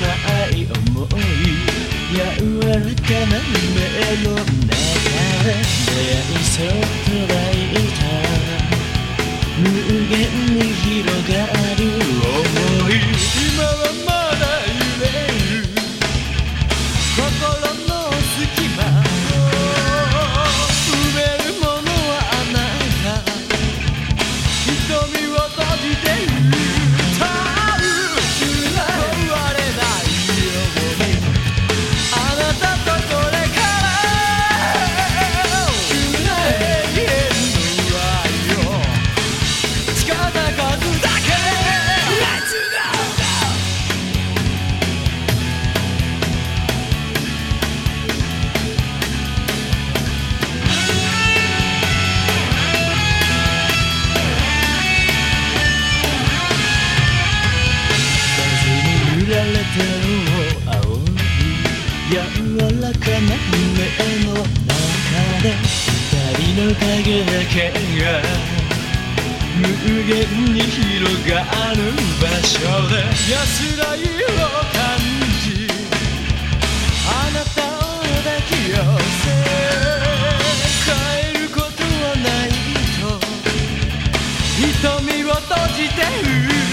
ない。思い。柔らかな目の中出会い。そっと抱い。た無限に広がる想い。今はまだ揺れる心の隙間埋めるものはあなた瞳を閉じてる二人の影だけが無限に広がる場所で。安らぎを感じあなたを抱き寄せ。帰ることはないと。瞳を閉じてる